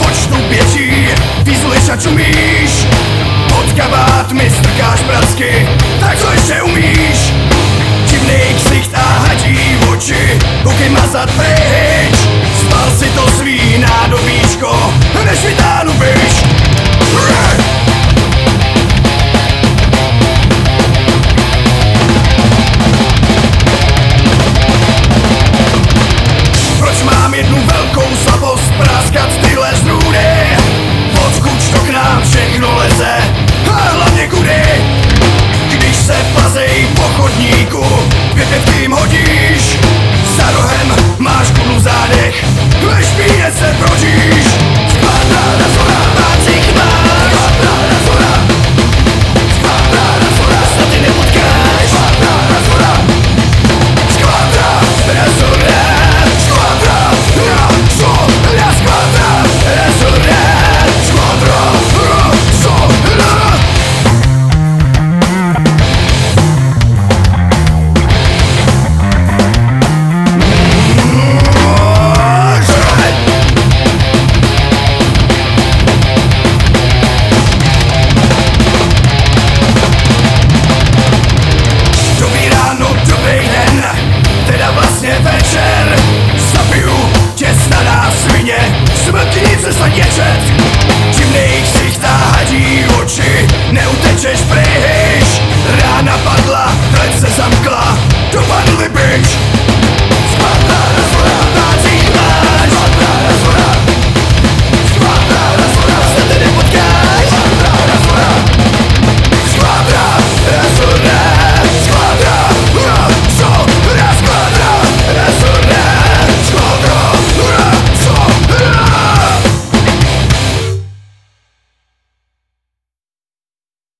počtu běží Výzluješ ač umíš Pod kabát mi strkáš prasky Tak co ještě umíš? Divný ksicht a hadí oči. Koukej mazat pryč. Spal si to svý pryč. Rána padla, trať se zamkla Dopadl byč